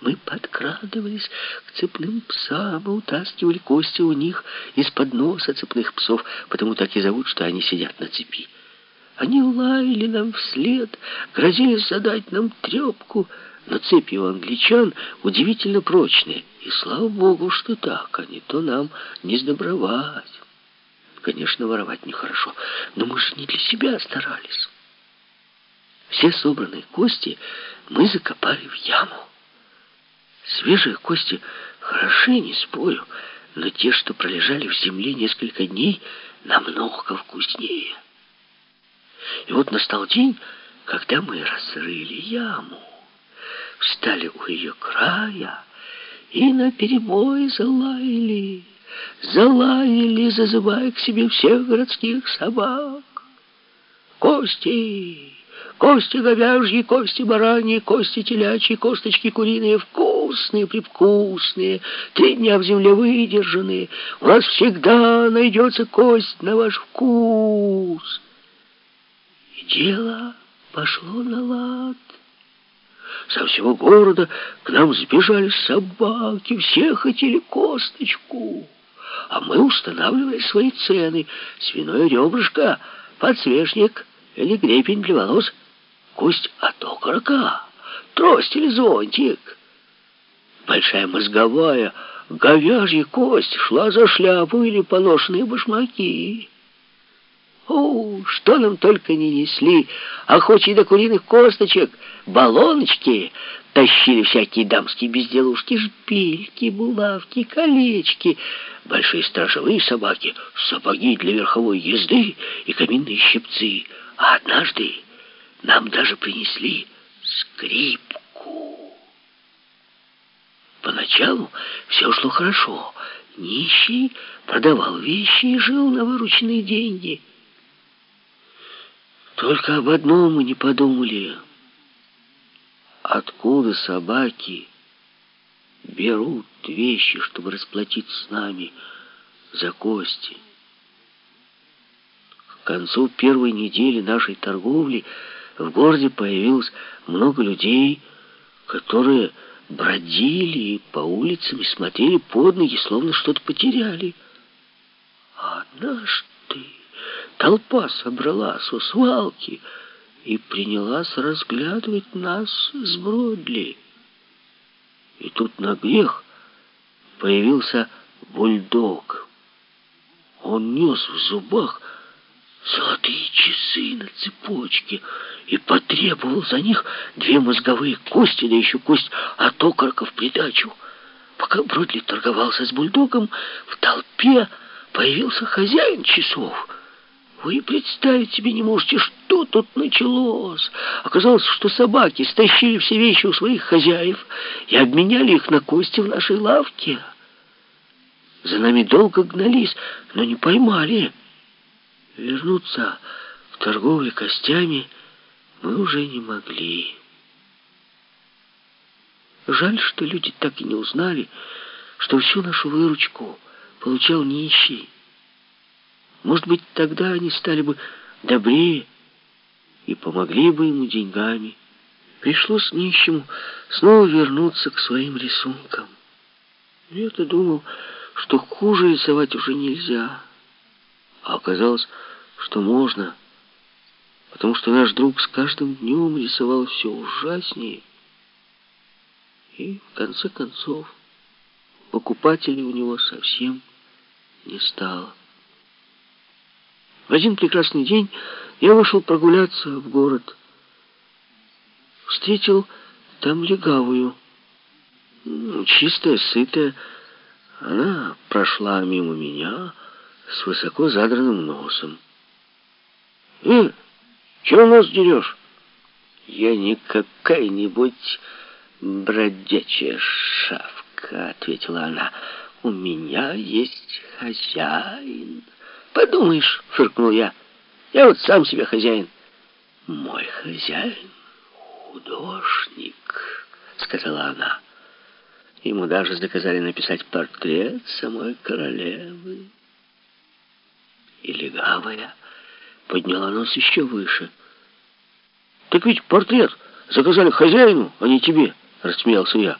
Мы подкрадывались к цепным псам утаскивали кости у них из-под носа цепных псов, потому так и зовут, что они сидят на цепи. Они лаяли нам вслед, грозились задать нам трепку, но цепи у англичан удивительно прочные. И слава богу, что так, а не то нам не сдобровать. Конечно, воровать нехорошо, но мы же не для себя старались. Все собранные кости мы закопали в яму. Свежие кости хороши, не спорю, но те, что пролежали в земле несколько дней, намного вкуснее. И вот настал день, когда мы разрыли яму, встали у ее края и наперебой залаяли, залаяли, зазывая к себе всех городских собак. Кости! Кости говяжьи, кости бараньи, кости телячьи, косточки куриные, вкусные, привкусные, три дня в земле выдержанные. У нас всегда найдется кость на ваш вкус. И дело пошло на лад. Со всего города к нам сбежали собаки, все хотели косточку. А мы устанавливали свои цены. Свиное ребрышко, подсвечник или гребень для волос — кость от окорока, трость или зонтик. Большая мозговая, говяжья кость шла за шляпу или поношенные башмаки. О, что нам только не несли, охочие до куриных косточек, баллоночки, тащили всякие дамские безделушки, шпильки, булавки, колечки, большие стражевые собаки, сапоги для верховой езды и каминные щипцы. А однажды нам даже принесли скрипку. Поначалу все шло хорошо. Нищий продавал вещи и жил на вырученные деньги. Только об одном мы не подумали. Откуда собаки берут вещи, чтобы расплатиться с нами за кости? К концу первой недели нашей торговли в городе появилось много людей, которые бродили по улицам и смотрели под ноги, словно что-то потеряли. А однажды толпа собралась у свалки и принялась разглядывать нас с Бродли. И тут на грех появился бульдог. Он нес в зубах золотые часы на цепочке и потребовал за них две мозговые кости, да еще кость от окорока в придачу. Пока Бродли торговался с бульдогом, в толпе появился хозяин часов. Вы представить себе не можете, что тут началось. Оказалось, что собаки стащили все вещи у своих хозяев и обменяли их на кости в нашей лавке. За нами долго гнались, но не поймали. Вернуться в торговле костями мы уже не могли. Жаль, что люди так и не узнали, что всю нашу выручку получал нищий. Может быть, тогда они стали бы добрее и помогли бы ему деньгами. Пришлось нищему снова вернуться к своим рисункам. Я-то думал, что хуже рисовать уже нельзя. А оказалось, что можно, потому что наш друг с каждым днем рисовал все ужаснее. И, в конце концов, покупателей у него совсем не стало. В один прекрасный день я вышел прогуляться в город. Встретил там легавую, чистая, сытая. Она прошла мимо меня с высоко задранным носом. «Э, чего нос дерешь?» «Я не какая-нибудь бродячая шавка», — ответила она. «У меня есть хозяин». «Подумаешь», — фыркнул я, — «я вот сам себе хозяин». «Мой хозяин — художник», — сказала она. Ему даже заказали написать портрет самой королевы. И легавая подняла нос еще выше. «Так ведь портрет заказали хозяину, а не тебе», — рассмеялся я.